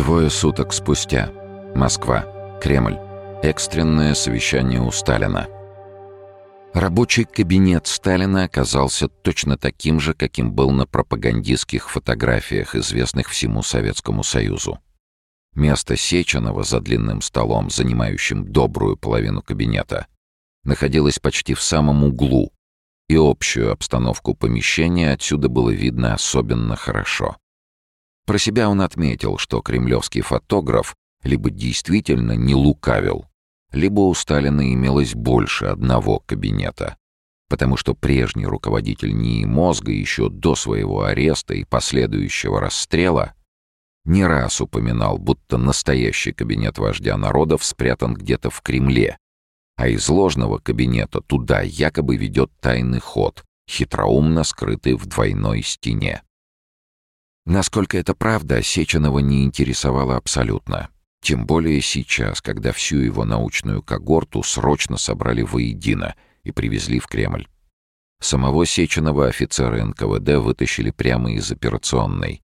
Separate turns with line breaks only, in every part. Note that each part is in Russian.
Двое суток спустя. Москва. Кремль. Экстренное совещание у Сталина. Рабочий кабинет Сталина оказался точно таким же, каким был на пропагандистских фотографиях, известных всему Советскому Союзу. Место Сеченова за длинным столом, занимающим добрую половину кабинета, находилось почти в самом углу, и общую обстановку помещения отсюда было видно особенно хорошо. Про себя он отметил, что кремлевский фотограф либо действительно не лукавил, либо у Сталина имелось больше одного кабинета, потому что прежний руководитель НИИ мозга еще до своего ареста и последующего расстрела не раз упоминал, будто настоящий кабинет вождя народов спрятан где-то в Кремле, а из ложного кабинета туда якобы ведет тайный ход, хитроумно скрытый в двойной стене. Насколько это правда, Сеченова не интересовало абсолютно. Тем более сейчас, когда всю его научную когорту срочно собрали воедино и привезли в Кремль. Самого Сеченова офицеры НКВД вытащили прямо из операционной.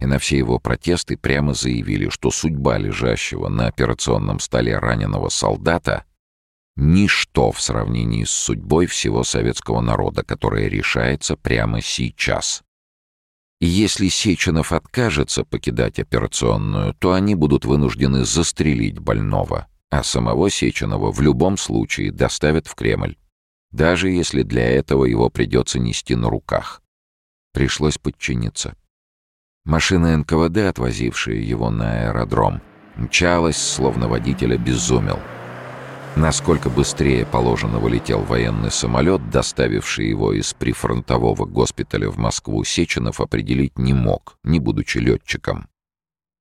И на все его протесты прямо заявили, что судьба лежащего на операционном столе раненого солдата — ничто в сравнении с судьбой всего советского народа, которая решается прямо сейчас. Если Сеченов откажется покидать операционную, то они будут вынуждены застрелить больного, а самого Сеченова в любом случае доставят в Кремль, даже если для этого его придется нести на руках. Пришлось подчиниться. Машина НКВД, отвозившая его на аэродром, мчалась, словно водитель обезумел — Насколько быстрее положенного летел военный самолет, доставивший его из прифронтового госпиталя в Москву, Сеченов определить не мог, не будучи летчиком.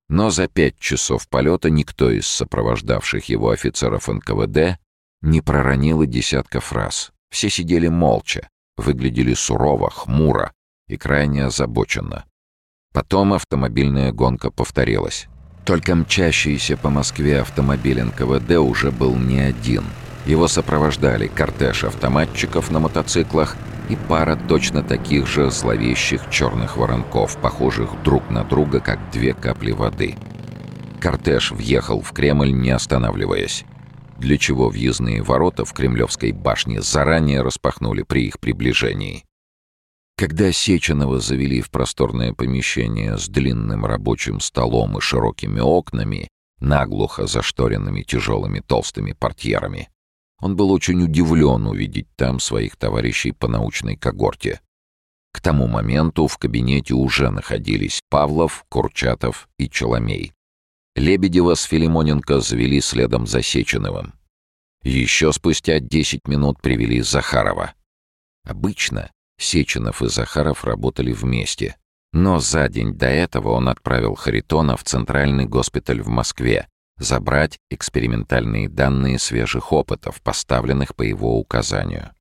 Но за пять часов полета никто из сопровождавших его офицеров НКВД не проронил и десятка фраз. Все сидели молча, выглядели сурово, хмуро и крайне озабоченно. Потом автомобильная гонка повторилась. Только мчащийся по Москве автомобиль НКВД уже был не один. Его сопровождали кортеж автоматчиков на мотоциклах и пара точно таких же зловещих черных воронков, похожих друг на друга, как две капли воды. Кортеж въехал в Кремль, не останавливаясь. Для чего въездные ворота в Кремлевской башне заранее распахнули при их приближении. Когда Сеченова завели в просторное помещение с длинным рабочим столом и широкими окнами, наглухо зашторенными тяжелыми толстыми портьерами, он был очень удивлен увидеть там своих товарищей по научной когорте. К тому моменту в кабинете уже находились Павлов, Курчатов и Челомей. Лебедева с Филимоненко завели следом за Сеченовым. Еще спустя 10 минут привели Захарова. Обычно Сеченов и Захаров работали вместе. Но за день до этого он отправил Харитона в Центральный госпиталь в Москве забрать экспериментальные данные свежих опытов, поставленных по его указанию.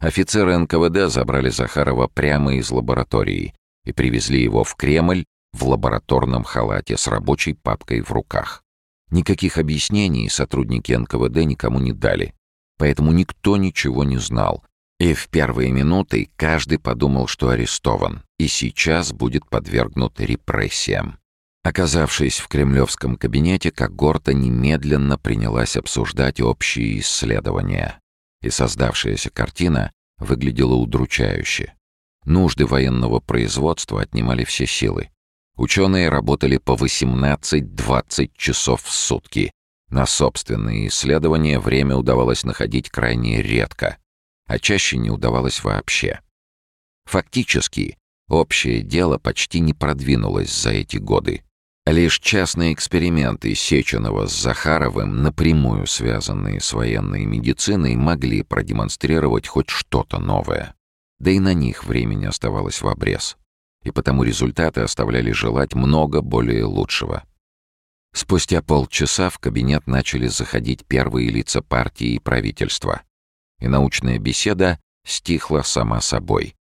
Офицеры НКВД забрали Захарова прямо из лаборатории и привезли его в Кремль в лабораторном халате с рабочей папкой в руках. Никаких объяснений сотрудники НКВД никому не дали, поэтому никто ничего не знал, и в первые минуты каждый подумал, что арестован, и сейчас будет подвергнут репрессиям. Оказавшись в кремлевском кабинете, Когорта немедленно принялась обсуждать общие исследования. И создавшаяся картина выглядела удручающе. Нужды военного производства отнимали все силы. Ученые работали по 18-20 часов в сутки. На собственные исследования время удавалось находить крайне редко а чаще не удавалось вообще. Фактически, общее дело почти не продвинулось за эти годы. Лишь частные эксперименты Сеченова с Захаровым, напрямую связанные с военной медициной, могли продемонстрировать хоть что-то новое. Да и на них времени оставалось в обрез. И потому результаты оставляли желать много более лучшего. Спустя полчаса в кабинет начали заходить первые лица партии и правительства и научная беседа стихла сама собой.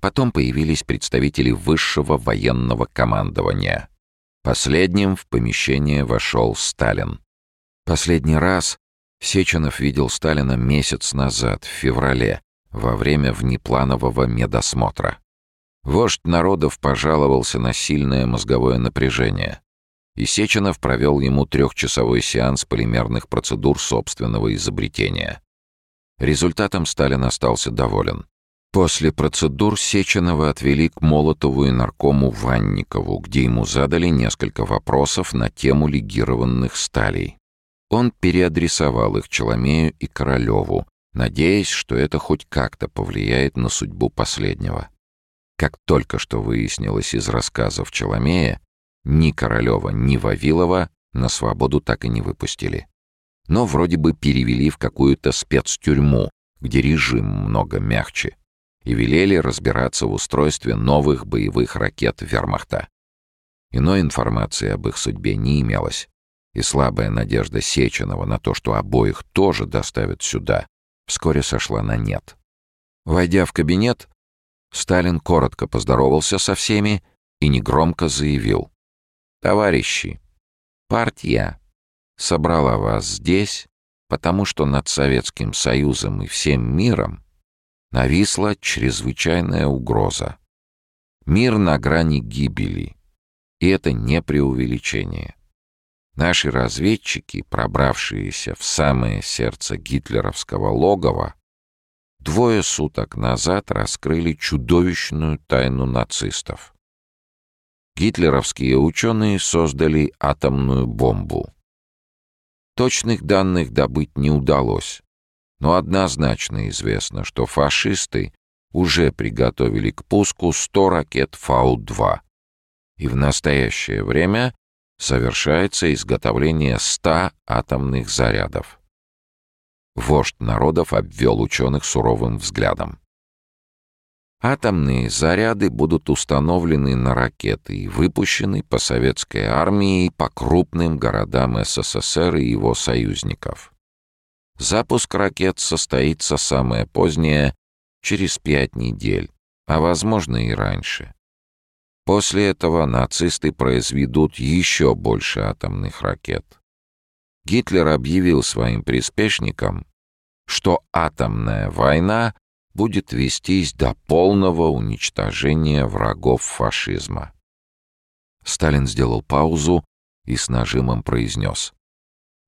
Потом появились представители высшего военного командования. Последним в помещение вошел Сталин. Последний раз Сеченов видел Сталина месяц назад, в феврале, во время внепланового медосмотра. Вождь народов пожаловался на сильное мозговое напряжение. и Сеченов провел ему трехчасовой сеанс полимерных процедур собственного изобретения. Результатом Сталин остался доволен. После процедур Сеченова отвели к Молотову и наркому Ванникову, где ему задали несколько вопросов на тему легированных сталей. Он переадресовал их Челомею и Королеву, надеясь, что это хоть как-то повлияет на судьбу последнего. Как только что выяснилось из рассказов Челомея, ни Королева, ни Вавилова на свободу так и не выпустили. Но вроде бы перевели в какую-то спецтюрьму, где режим много мягче, и велели разбираться в устройстве новых боевых ракет вермахта. Иной информации об их судьбе не имелось, и слабая надежда Сеченова на то, что обоих тоже доставят сюда, вскоре сошла на нет. Войдя в кабинет, Сталин коротко поздоровался со всеми и негромко заявил. «Товарищи, партия собрала вас здесь, потому что над Советским Союзом и всем миром нависла чрезвычайная угроза. Мир на грани гибели. И это не преувеличение. Наши разведчики, пробравшиеся в самое сердце гитлеровского логова, двое суток назад раскрыли чудовищную тайну нацистов. Гитлеровские ученые создали атомную бомбу. Точных данных добыть не удалось, но однозначно известно, что фашисты уже приготовили к пуску 100 ракет Фау-2. И в настоящее время совершается изготовление 100 атомных зарядов. Вождь народов обвел ученых суровым взглядом. Атомные заряды будут установлены на ракеты и выпущены по советской армии и по крупным городам СССР и его союзников. Запуск ракет состоится самое позднее через пять недель, а возможно и раньше. После этого нацисты произведут еще больше атомных ракет. Гитлер объявил своим приспешникам, что атомная война будет вестись до полного уничтожения врагов фашизма. Сталин сделал паузу и с нажимом произнес.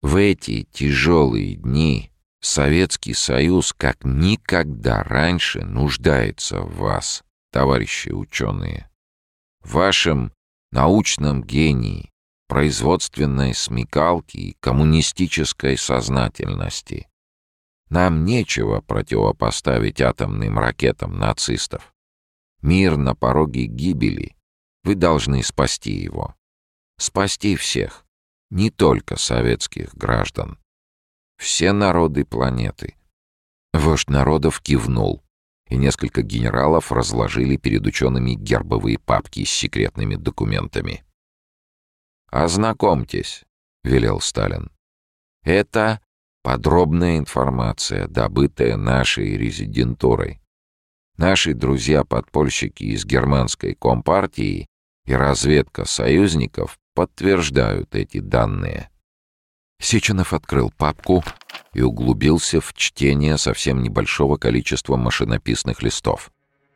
В эти тяжелые дни Советский Союз как никогда раньше нуждается в вас, товарищи ученые. В вашем научном гении, производственной смекалке и коммунистической сознательности. Нам нечего противопоставить атомным ракетам нацистов. Мир на пороге гибели. Вы должны спасти его. Спасти всех не только советских граждан. Все народы планеты. Вождь народов кивнул, и несколько генералов разложили перед учеными гербовые папки с секретными документами. «Ознакомьтесь», — велел Сталин. «Это подробная информация, добытая нашей резидентурой. Наши друзья-подпольщики из германской компартии и разведка союзников подтверждают эти данные. Сеченов открыл папку и углубился в чтение совсем небольшого количества машинописных листов.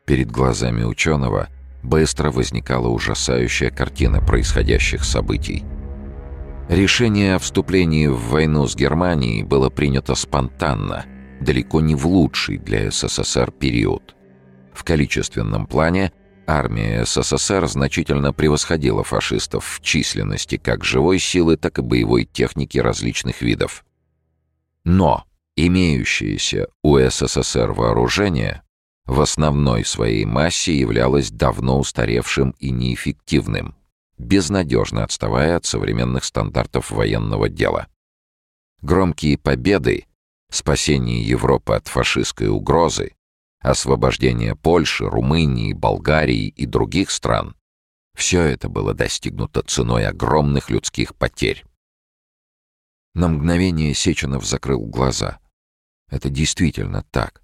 Перед глазами ученого быстро возникала ужасающая картина происходящих событий. Решение о вступлении в войну с Германией было принято спонтанно, далеко не в лучший для СССР период. В количественном плане – Армия СССР значительно превосходила фашистов в численности как живой силы, так и боевой техники различных видов. Но имеющееся у СССР вооружение в основной своей массе являлось давно устаревшим и неэффективным, безнадежно отставая от современных стандартов военного дела. Громкие победы, спасение Европы от фашистской угрозы, освобождение Польши, Румынии, Болгарии и других стран, все это было достигнуто ценой огромных людских потерь. На мгновение Сеченов закрыл глаза. Это действительно так.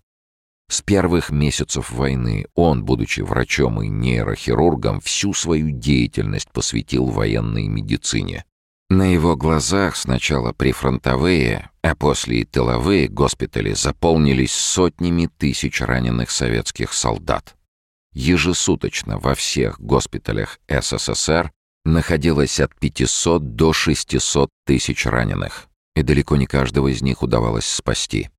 С первых месяцев войны он, будучи врачом и нейрохирургом, всю свою деятельность посвятил военной медицине. На его глазах сначала прифронтовые, а после и тыловые госпитали заполнились сотнями тысяч раненых советских солдат. Ежесуточно во всех госпиталях СССР находилось от 500 до 600 тысяч раненых, и далеко не каждого из них удавалось спасти.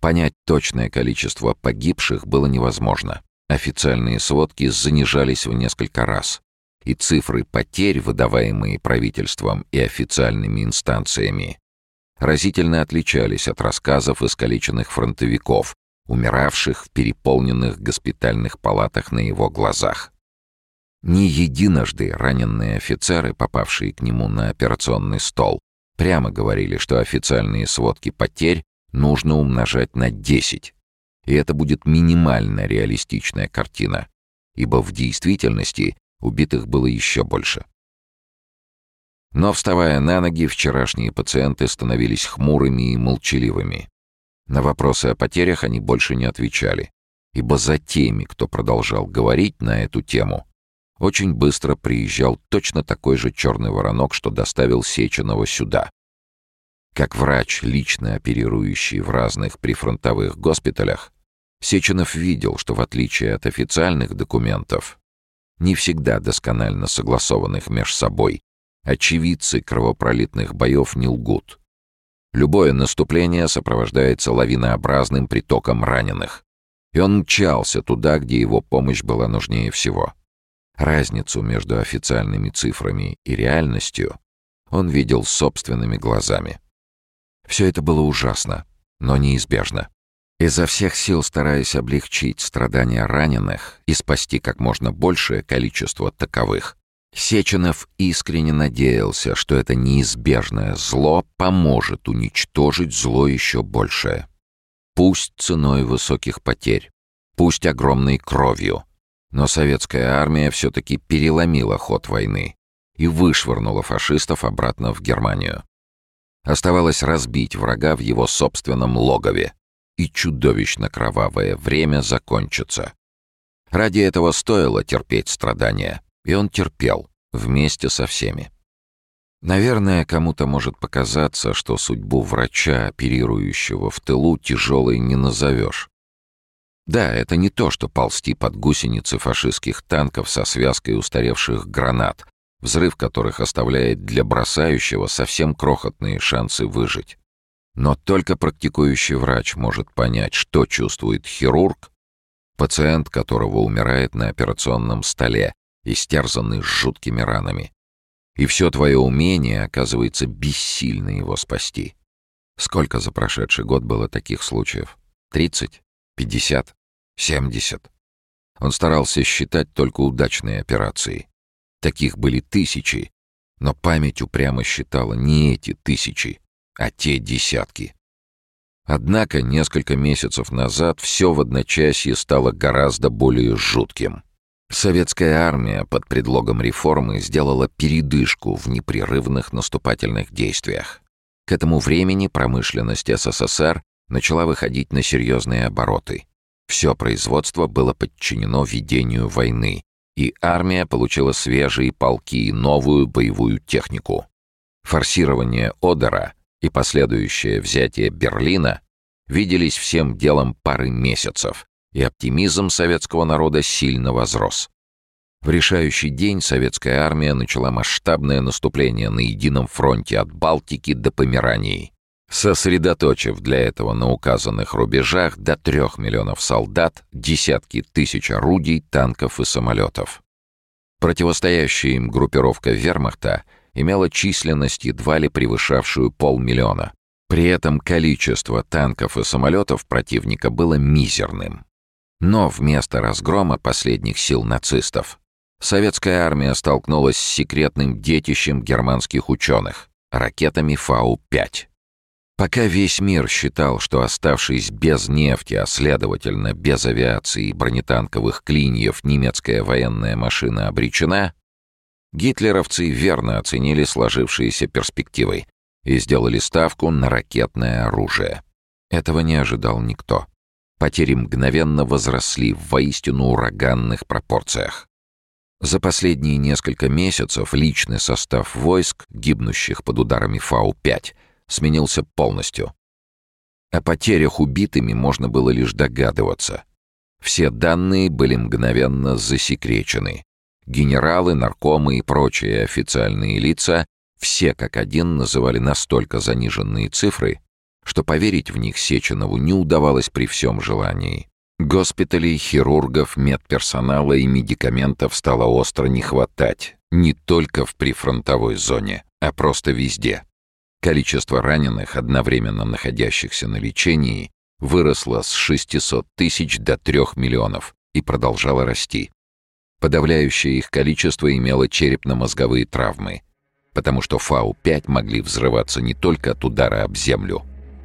Понять точное количество погибших было невозможно. Официальные сводки занижались в несколько раз, и цифры потерь, выдаваемые правительством и официальными инстанциями, разительно отличались от рассказов искалеченных фронтовиков, умиравших в переполненных госпитальных палатах на его глазах. Не единожды раненые офицеры, попавшие к нему на операционный стол, прямо говорили, что официальные сводки потерь нужно умножать на 10. И это будет минимально реалистичная картина, ибо в действительности убитых было еще больше. Но, вставая на ноги, вчерашние пациенты становились хмурыми и молчаливыми. На вопросы о потерях они больше не отвечали, ибо за теми, кто продолжал говорить на эту тему, очень быстро приезжал точно такой же черный воронок, что доставил Сеченова сюда. Как врач, лично оперирующий в разных прифронтовых госпиталях, Сеченов видел, что в отличие от официальных документов, не всегда досконально согласованных между собой, очевидцы кровопролитных боев не лгут. Любое наступление сопровождается лавинообразным притоком раненых, и он мчался туда, где его помощь была нужнее всего. Разницу между официальными цифрами и реальностью он видел собственными глазами. Все это было ужасно, но неизбежно. Изо всех сил стараясь облегчить страдания раненых и спасти как можно большее количество таковых, Сеченов искренне надеялся, что это неизбежное зло поможет уничтожить зло еще большее. Пусть ценой высоких потерь, пусть огромной кровью, но советская армия все-таки переломила ход войны и вышвырнула фашистов обратно в Германию. Оставалось разбить врага в его собственном логове, и чудовищно кровавое время закончится. Ради этого стоило терпеть страдания, и он терпел вместе со всеми. Наверное, кому-то может показаться, что судьбу врача, оперирующего в тылу, тяжелой не назовешь. Да, это не то, что ползти под гусеницы фашистских танков со связкой устаревших гранат, взрыв которых оставляет для бросающего совсем крохотные шансы выжить. Но только практикующий врач может понять, что чувствует хирург, пациент которого умирает на операционном столе, истерзанный жуткими ранами. И все твое умение оказывается бессильно его спасти. Сколько за прошедший год было таких случаев? Тридцать? Пятьдесят? Семьдесят? Он старался считать только удачные операции. Таких были тысячи, но память упрямо считала не эти тысячи, а те десятки. Однако несколько месяцев назад все в одночасье стало гораздо более жутким. Советская армия под предлогом реформы сделала передышку в непрерывных наступательных действиях. К этому времени промышленность СССР начала выходить на серьезные обороты. Все производство было подчинено ведению войны, и армия получила свежие полки и новую боевую технику. Форсирование Одера и последующее взятие Берлина виделись всем делом пары месяцев, и оптимизм советского народа сильно возрос. В решающий день советская армия начала масштабное наступление на едином фронте от Балтики до Померании, сосредоточив для этого на указанных рубежах до трех миллионов солдат, десятки тысяч орудий, танков и самолетов. Противостоящая им группировка вермахта имела численность едва ли превышавшую полмиллиона. При этом количество танков и самолетов противника было мизерным. Но вместо разгрома последних сил нацистов советская армия столкнулась с секретным детищем германских ученых — ракетами Фау-5. Пока весь мир считал, что оставшись без нефти, а следовательно без авиации и бронетанковых клиньев, немецкая военная машина обречена, гитлеровцы верно оценили сложившиеся перспективы и сделали ставку на ракетное оружие. Этого не ожидал никто потери мгновенно возросли в воистину ураганных пропорциях. За последние несколько месяцев личный состав войск, гибнущих под ударами Фау-5, сменился полностью. О потерях убитыми можно было лишь догадываться. Все данные были мгновенно засекречены. Генералы, наркомы и прочие официальные лица все как один называли настолько заниженные цифры, что поверить в них Сеченову не удавалось при всем желании. Госпиталей, хирургов, медперсонала и медикаментов стало остро не хватать, не только в прифронтовой зоне, а просто везде. Количество раненых, одновременно находящихся на лечении, выросло с 600 тысяч до 3 миллионов и продолжало расти. Подавляющее их количество имело черепно-мозговые травмы, потому что Фау-5 могли взрываться не только от удара об землю,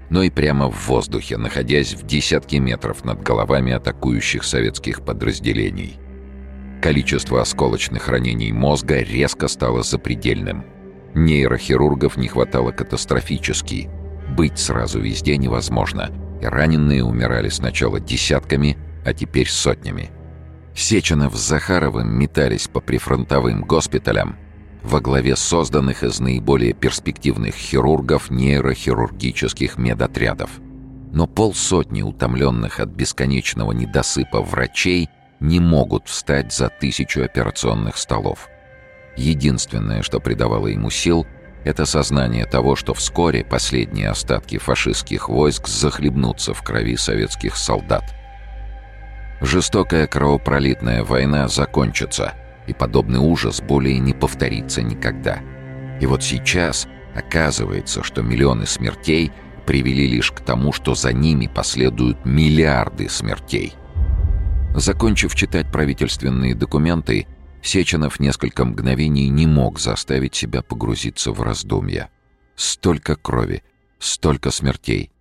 но и прямо в воздухе, находясь в десятки метров над головами атакующих советских подразделений. Количество осколочных ранений мозга резко стало запредельным. Нейрохирургов не хватало катастрофически. Быть сразу везде невозможно, и раненые умирали сначала десятками, а теперь сотнями. Сеченов с Захаровым метались по прифронтовым госпиталям во главе созданных из наиболее перспективных хирургов нейрохирургических медотрядов. Но полсотни утомленных от бесконечного недосыпа врачей не могут встать за тысячу операционных столов. Единственное, что придавало ему сил, это сознание того, что вскоре последние остатки фашистских войск захлебнутся в крови советских солдат – Жестокая кровопролитная война закончится, и подобный ужас более не повторится никогда. И вот сейчас оказывается, что миллионы смертей привели лишь к тому, что за ними последуют миллиарды смертей. Закончив читать правительственные документы, Сеченов несколько мгновений не мог заставить себя погрузиться в раздумья. Столько крови, столько смертей.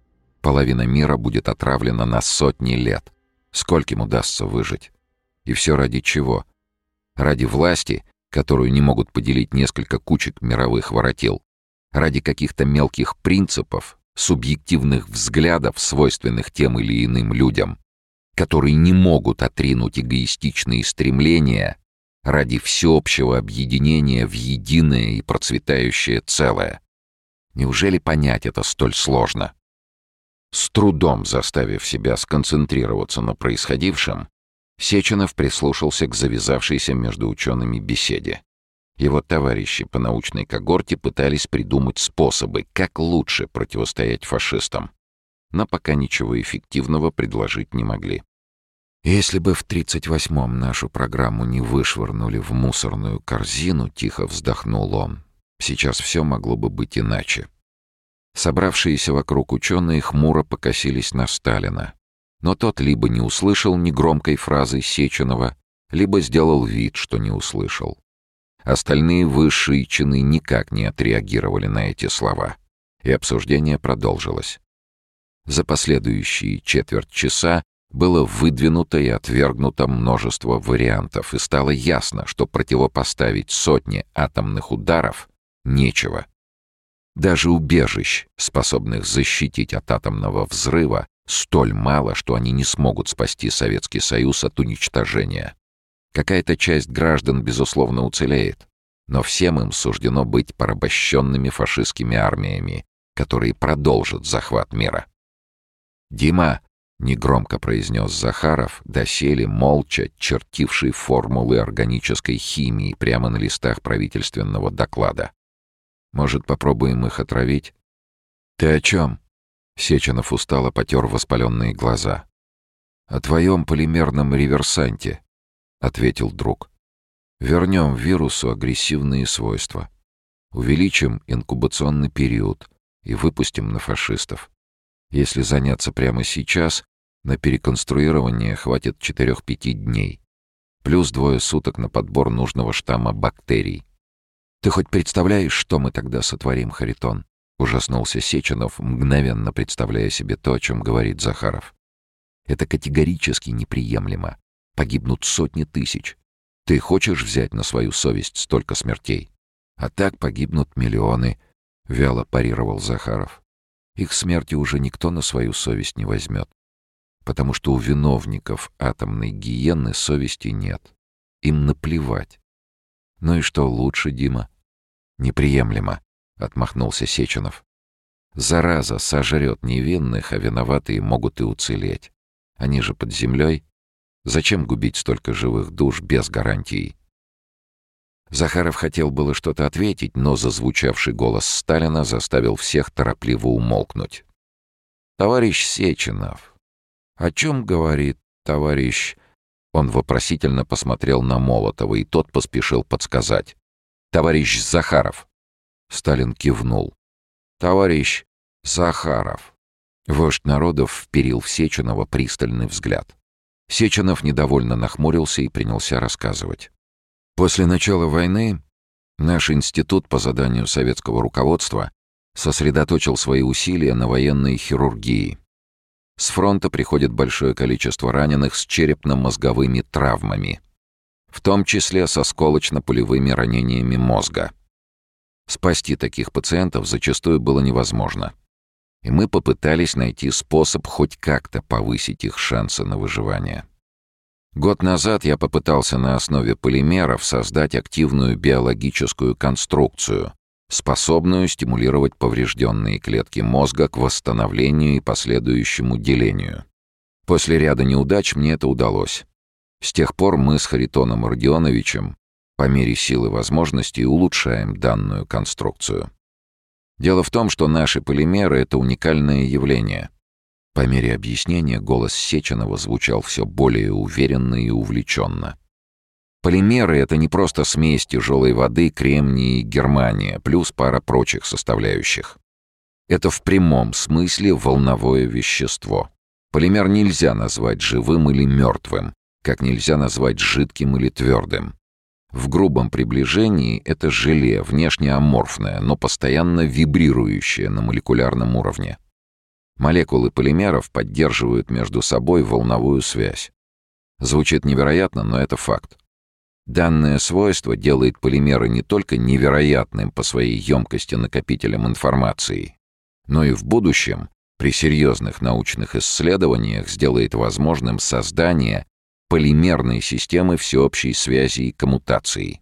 Половина мира будет отравлена на сотни лет. Скольким удастся выжить? И все ради чего? Ради власти, которую не могут поделить несколько кучек мировых воротил? Ради каких-то мелких принципов, субъективных взглядов, свойственных тем или иным людям, которые не могут отринуть эгоистичные стремления ради всеобщего объединения в единое и процветающее целое? Неужели понять это столь сложно? С трудом заставив себя сконцентрироваться на происходившем, Сеченов прислушался к завязавшейся между учеными беседе. Его товарищи по научной когорте пытались придумать способы, как лучше противостоять фашистам, но пока ничего эффективного предложить не могли. «Если бы в 38-м нашу программу не вышвырнули в мусорную корзину», — тихо вздохнул он, — «сейчас все могло бы быть иначе. Собравшиеся вокруг ученые хмуро покосились на Сталина. Но тот либо не услышал негромкой фразы Сеченова, либо сделал вид, что не услышал. Остальные высшие чины никак не отреагировали на эти слова, и обсуждение продолжилось. За последующие четверть часа было выдвинуто и отвергнуто множество вариантов, и стало ясно, что противопоставить сотне атомных ударов нечего — даже убежищ, способных защитить от атомного взрыва, столь мало, что они не смогут спасти Советский Союз от уничтожения. Какая-то часть граждан, безусловно, уцелеет, но всем им суждено быть порабощенными фашистскими армиями, которые продолжат захват мира. «Дима!» — негромко произнес Захаров, доселе молча чертивший формулы органической химии прямо на листах правительственного доклада. Может, попробуем их отравить?» «Ты о чем?» Сеченов устало потер воспаленные глаза. «О твоем полимерном реверсанте», — ответил друг. «Вернем вирусу агрессивные свойства. Увеличим инкубационный период и выпустим на фашистов. Если заняться прямо сейчас, на переконструирование хватит 4-5 дней. Плюс двое суток на подбор нужного штамма бактерий. «Ты хоть представляешь, что мы тогда сотворим, Харитон?» — ужаснулся Сеченов, мгновенно представляя себе то, о чем говорит Захаров. «Это категорически неприемлемо. Погибнут сотни тысяч. Ты хочешь взять на свою совесть столько смертей? А так погибнут миллионы», — вяло парировал Захаров. «Их смерти уже никто на свою совесть не возьмет, потому что у виновников атомной гиены совести нет. Им наплевать. Ну и что лучше, Дима? «Неприемлемо», — отмахнулся Сеченов. «Зараза сожрет невинных, а виноватые могут и уцелеть. Они же под землей. Зачем губить столько живых душ без гарантий?» Захаров хотел было что-то ответить, но зазвучавший голос Сталина заставил всех торопливо умолкнуть. «Товарищ Сеченов, о чем говорит товарищ...» Он вопросительно посмотрел на Молотова, и тот поспешил подсказать. «Товарищ Захаров!» Сталин кивнул. «Товарищ Захаров!» Вождь народов вперил в Сеченова пристальный взгляд. Сеченов недовольно нахмурился и принялся рассказывать. После начала войны наш институт по заданию советского руководства сосредоточил свои усилия на военной хирургии. С фронта приходит большое количество раненых с черепно-мозговыми травмами, в том числе со сколочно-пулевыми ранениями мозга. Спасти таких пациентов зачастую было невозможно. И мы попытались найти способ хоть как-то повысить их шансы на выживание. Год назад я попытался на основе полимеров создать активную биологическую конструкцию, способную стимулировать поврежденные клетки мозга к восстановлению и последующему делению. После ряда неудач мне это удалось. С тех пор мы с Харитоном Родионовичем по мере силы возможностей улучшаем данную конструкцию. Дело в том, что наши полимеры — это уникальное явление — по мере объяснения голос Сеченова звучал все более уверенно и увлеченно. Полимеры — это не просто смесь тяжелой воды, кремния и германия, плюс пара прочих составляющих. Это в прямом смысле волновое вещество. Полимер нельзя назвать живым или мертвым, как нельзя назвать жидким или твердым. В грубом приближении это желе, внешне аморфное, но постоянно вибрирующее на молекулярном уровне. Молекулы полимеров поддерживают между собой волновую связь. Звучит невероятно, но это факт. Данное свойство делает полимеры не только невероятным по своей емкости накопителем информации, но и в будущем при серьезных научных исследованиях сделает возможным создание полимерной системы всеобщей связи и коммутации.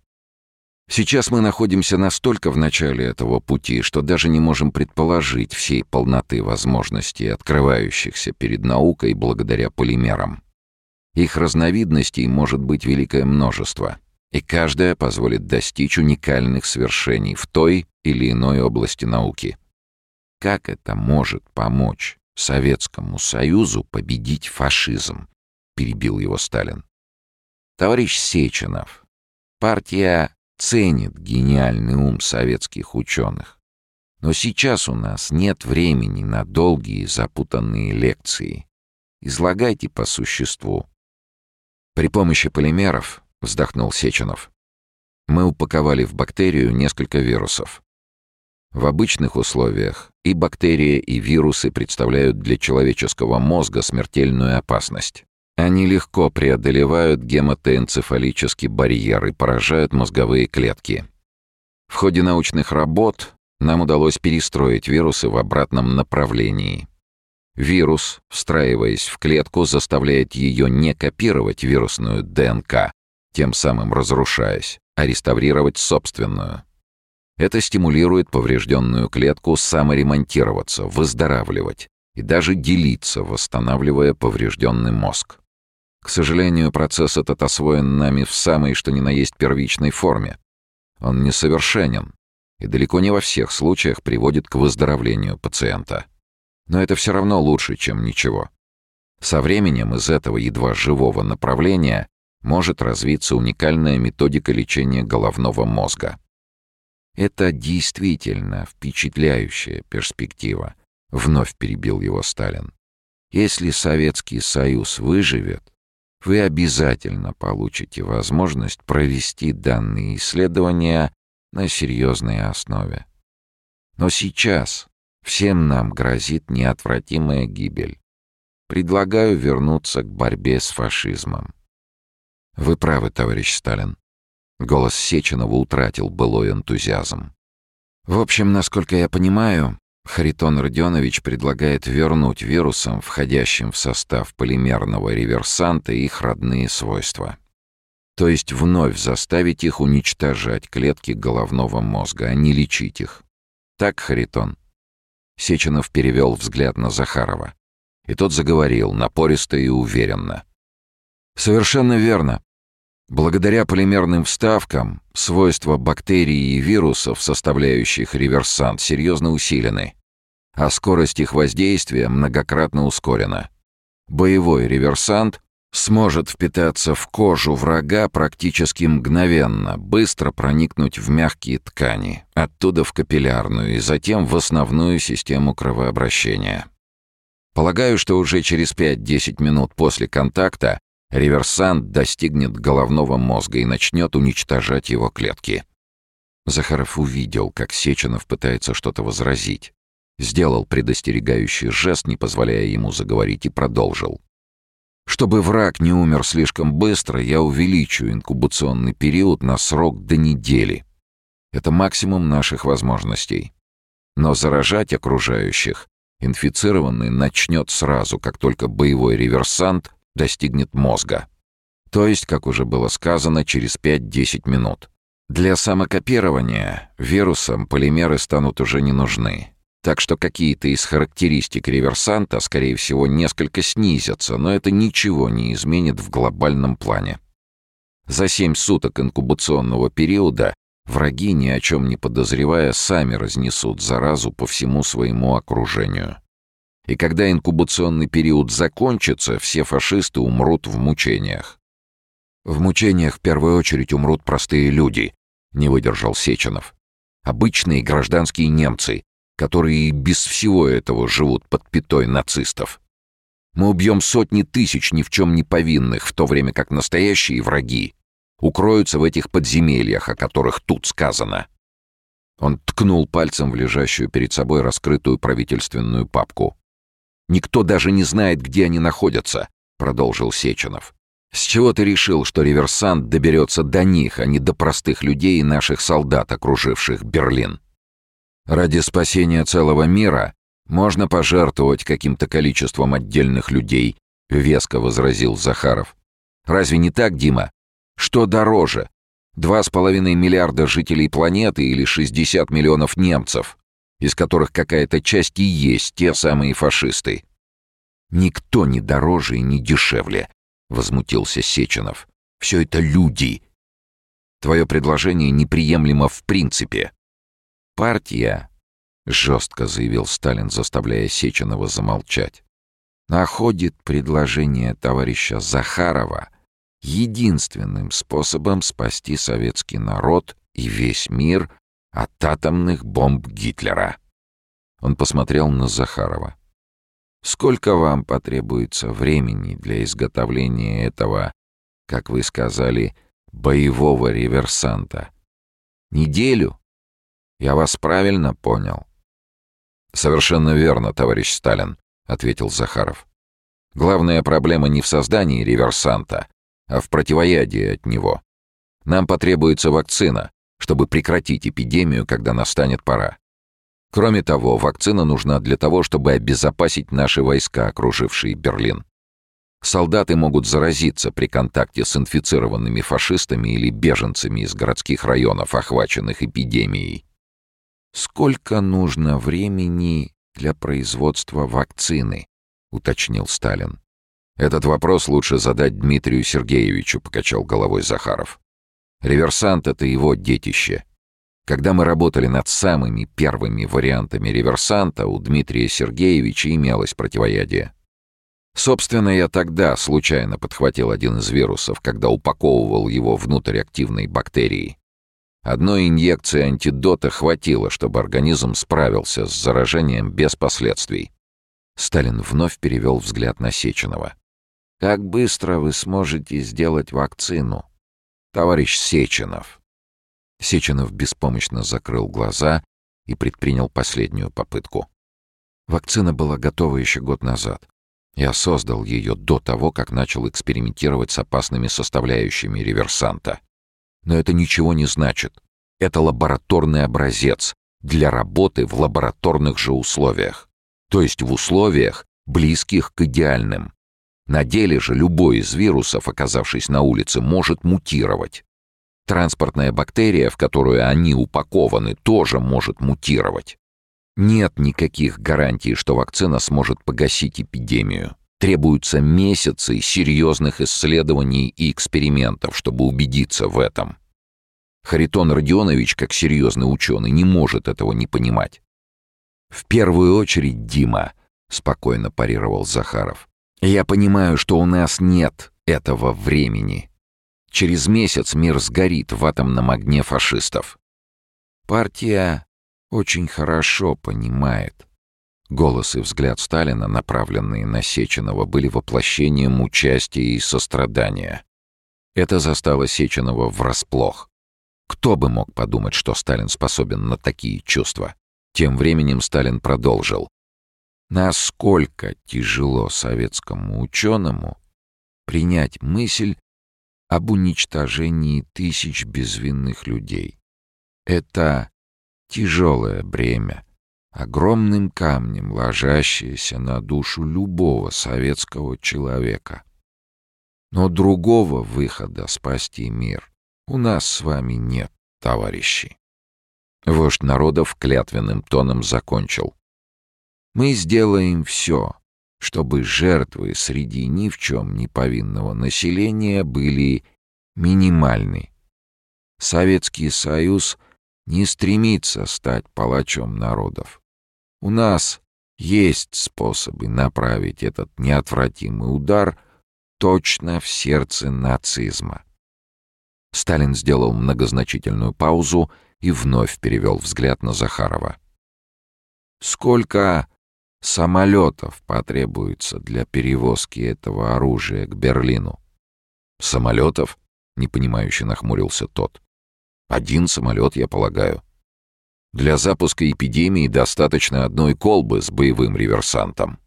Сейчас мы находимся настолько в начале этого пути, что даже не можем предположить всей полноты возможностей, открывающихся перед наукой благодаря полимерам. Их разновидностей может быть великое множество, и каждая позволит достичь уникальных свершений в той или иной области науки. Как это может помочь Советскому Союзу победить фашизм? Перебил его Сталин. Товарищ Сеченов, партия ценит гениальный ум советских ученых. Но сейчас у нас нет времени на долгие запутанные лекции. Излагайте по существу. При помощи полимеров, вздохнул Сеченов, мы упаковали в бактерию несколько вирусов. В обычных условиях и бактерии, и вирусы представляют для человеческого мозга смертельную опасность. Они легко преодолевают гематоэнцефалический барьер и поражают мозговые клетки. В ходе научных работ нам удалось перестроить вирусы в обратном направлении. Вирус, встраиваясь в клетку, заставляет ее не копировать вирусную ДНК, тем самым разрушаясь, а реставрировать собственную. Это стимулирует поврежденную клетку саморемонтироваться, выздоравливать и даже делиться, восстанавливая поврежденный мозг. К сожалению, процесс этот освоен нами в самой что ни на есть первичной форме. Он несовершенен и далеко не во всех случаях приводит к выздоровлению пациента. Но это все равно лучше, чем ничего. Со временем из этого едва живого направления может развиться уникальная методика лечения головного мозга. Это действительно впечатляющая перспектива, вновь перебил его Сталин. Если Советский Союз выживет, вы обязательно получите возможность провести данные исследования на серьезной основе. Но сейчас всем нам грозит неотвратимая гибель. Предлагаю вернуться к борьбе с фашизмом. Вы правы, товарищ Сталин. Голос Сеченова утратил былой энтузиазм. В общем, насколько я понимаю, Харитон Родионович предлагает вернуть вирусам, входящим в состав полимерного реверсанта, их родные свойства. То есть вновь заставить их уничтожать клетки головного мозга, а не лечить их. Так, Харитон? Сеченов перевел взгляд на Захарова. И тот заговорил, напористо и уверенно. «Совершенно верно. Благодаря полимерным вставкам свойства бактерий и вирусов, составляющих реверсант, серьезно усилены, а скорость их воздействия многократно ускорена. Боевой реверсант сможет впитаться в кожу врага практически мгновенно, быстро проникнуть в мягкие ткани, оттуда в капиллярную и затем в основную систему кровообращения. Полагаю, что уже через 5-10 минут после контакта реверсант достигнет головного мозга и начнет уничтожать его клетки. Захаров увидел, как Сеченов пытается что-то возразить. Сделал предостерегающий жест, не позволяя ему заговорить, и продолжил. Чтобы враг не умер слишком быстро, я увеличу инкубационный период на срок до недели. Это максимум наших возможностей. Но заражать окружающих инфицированный начнет сразу, как только боевой реверсант достигнет мозга. То есть, как уже было сказано, через 5-10 минут. Для самокопирования вирусам полимеры станут уже не нужны. Так что какие-то из характеристик реверсанта, скорее всего, несколько снизятся, но это ничего не изменит в глобальном плане. За 7 суток инкубационного периода враги, ни о чем не подозревая, сами разнесут заразу по всему своему окружению. И когда инкубационный период закончится, все фашисты умрут в мучениях. «В мучениях в первую очередь умрут простые люди», — не выдержал Сеченов. «Обычные гражданские немцы, которые без всего этого живут под пятой нацистов. Мы убьем сотни тысяч ни в чем не повинных, в то время как настоящие враги укроются в этих подземельях, о которых тут сказано». Он ткнул пальцем в лежащую перед собой раскрытую правительственную папку. Никто даже не знает, где они находятся», — продолжил Сеченов. «С чего ты решил, что реверсант доберется до них, а не до простых людей и наших солдат, окруживших Берлин? Ради спасения целого мира можно пожертвовать каким-то количеством отдельных людей», — веско возразил Захаров. «Разве не так, Дима? Что дороже? Два с половиной миллиарда жителей планеты или 60 миллионов немцев?» из которых какая-то часть и есть те самые фашисты. «Никто не дороже и не дешевле», — возмутился Сеченов. «Все это люди. Твое предложение неприемлемо в принципе». «Партия», — жестко заявил Сталин, заставляя Сеченова замолчать, находит предложение товарища Захарова единственным способом спасти советский народ и весь мир от атомных бомб Гитлера. Он посмотрел на Захарова. «Сколько вам потребуется времени для изготовления этого, как вы сказали, боевого реверсанта? Неделю? Я вас правильно понял?» «Совершенно верно, товарищ Сталин», — ответил Захаров. «Главная проблема не в создании реверсанта, а в противоядии от него. Нам потребуется вакцина, чтобы прекратить эпидемию, когда настанет пора. Кроме того, вакцина нужна для того, чтобы обезопасить наши войска, окружившие Берлин. Солдаты могут заразиться при контакте с инфицированными фашистами или беженцами из городских районов, охваченных эпидемией. «Сколько нужно времени для производства вакцины?» — уточнил Сталин. «Этот вопрос лучше задать Дмитрию Сергеевичу», — покачал головой Захаров. Реверсант — это его детище. Когда мы работали над самыми первыми вариантами реверсанта, у Дмитрия Сергеевича имелось противоядие. Собственно, я тогда случайно подхватил один из вирусов, когда упаковывал его внутрь активной бактерии. Одной инъекции антидота хватило, чтобы организм справился с заражением без последствий. Сталин вновь перевел взгляд на Сеченова. «Как быстро вы сможете сделать вакцину?» товарищ Сеченов». Сеченов беспомощно закрыл глаза и предпринял последнюю попытку. Вакцина была готова еще год назад. Я создал ее до того, как начал экспериментировать с опасными составляющими реверсанта. Но это ничего не значит. Это лабораторный образец для работы в лабораторных же условиях. То есть в условиях, близких к идеальным. На деле же любой из вирусов, оказавшись на улице, может мутировать. Транспортная бактерия, в которую они упакованы, тоже может мутировать. Нет никаких гарантий, что вакцина сможет погасить эпидемию. Требуются месяцы серьезных исследований и экспериментов, чтобы убедиться в этом. Харитон Родионович, как серьезный ученый, не может этого не понимать. «В первую очередь, Дима», — спокойно парировал Захаров, «я понимаю, что у нас нет этого времени. Через месяц мир сгорит в атомном огне фашистов. Партия очень хорошо понимает. Голос и взгляд Сталина, направленные на Сеченова, были воплощением участия и сострадания. Это застало Сеченова врасплох. Кто бы мог подумать, что Сталин способен на такие чувства? Тем временем Сталин продолжил. Насколько тяжело советскому ученому принять мысль об уничтожении тысяч безвинных людей. Это тяжелое бремя, огромным камнем ложащееся на душу любого советского человека. Но другого выхода спасти мир у нас с вами нет, товарищи. Вождь народов клятвенным тоном закончил. Мы сделаем все, чтобы жертвы среди ни в чем не повинного населения были минимальны. Советский Союз не стремится стать палачом народов. У нас есть способы направить этот неотвратимый удар точно в сердце нацизма. Сталин сделал многозначительную паузу и вновь перевел взгляд на Захарова. «Сколько самолетов потребуется для перевозки этого оружия к Берлину?» «Самолетов?» — непонимающе нахмурился тот. «Один самолет, я полагаю. Для запуска эпидемии достаточно одной колбы с боевым реверсантом.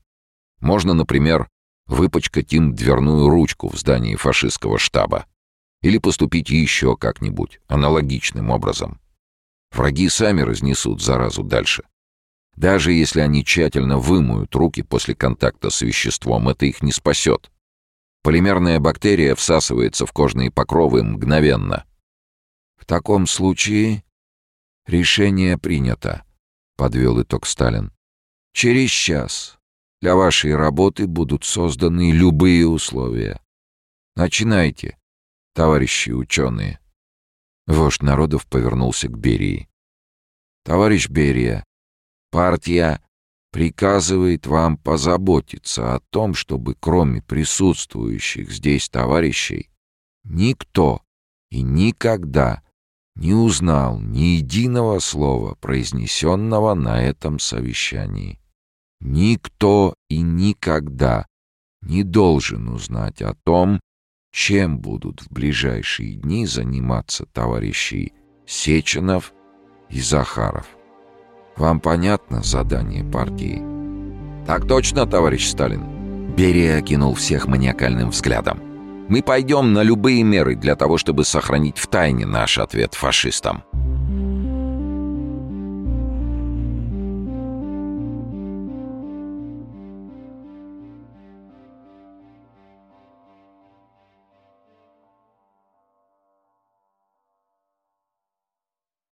Можно, например, выпачкать им дверную ручку в здании фашистского штаба или поступить еще как-нибудь аналогичным образом. Враги сами разнесут заразу дальше. Даже если они тщательно вымоют руки после контакта с веществом, это их не спасет. Полимерная бактерия всасывается в кожные покровы мгновенно. В таком случае «Решение принято», — подвел итог Сталин. «Через час для вашей работы будут созданы любые условия. Начинайте, товарищи ученые». Вождь народов повернулся к Берии. «Товарищ Берия, партия приказывает вам позаботиться о том, чтобы кроме присутствующих здесь товарищей никто и никогда не узнал ни единого слова, произнесенного на этом совещании. Никто и никогда не должен узнать о том, чем будут в ближайшие дни заниматься товарищи Сеченов и Захаров. Вам понятно задание партии? Так точно, товарищ Сталин. Берия окинул всех маниакальным взглядом. Мы пойдем на любые меры для того, чтобы сохранить в тайне наш ответ фашистам.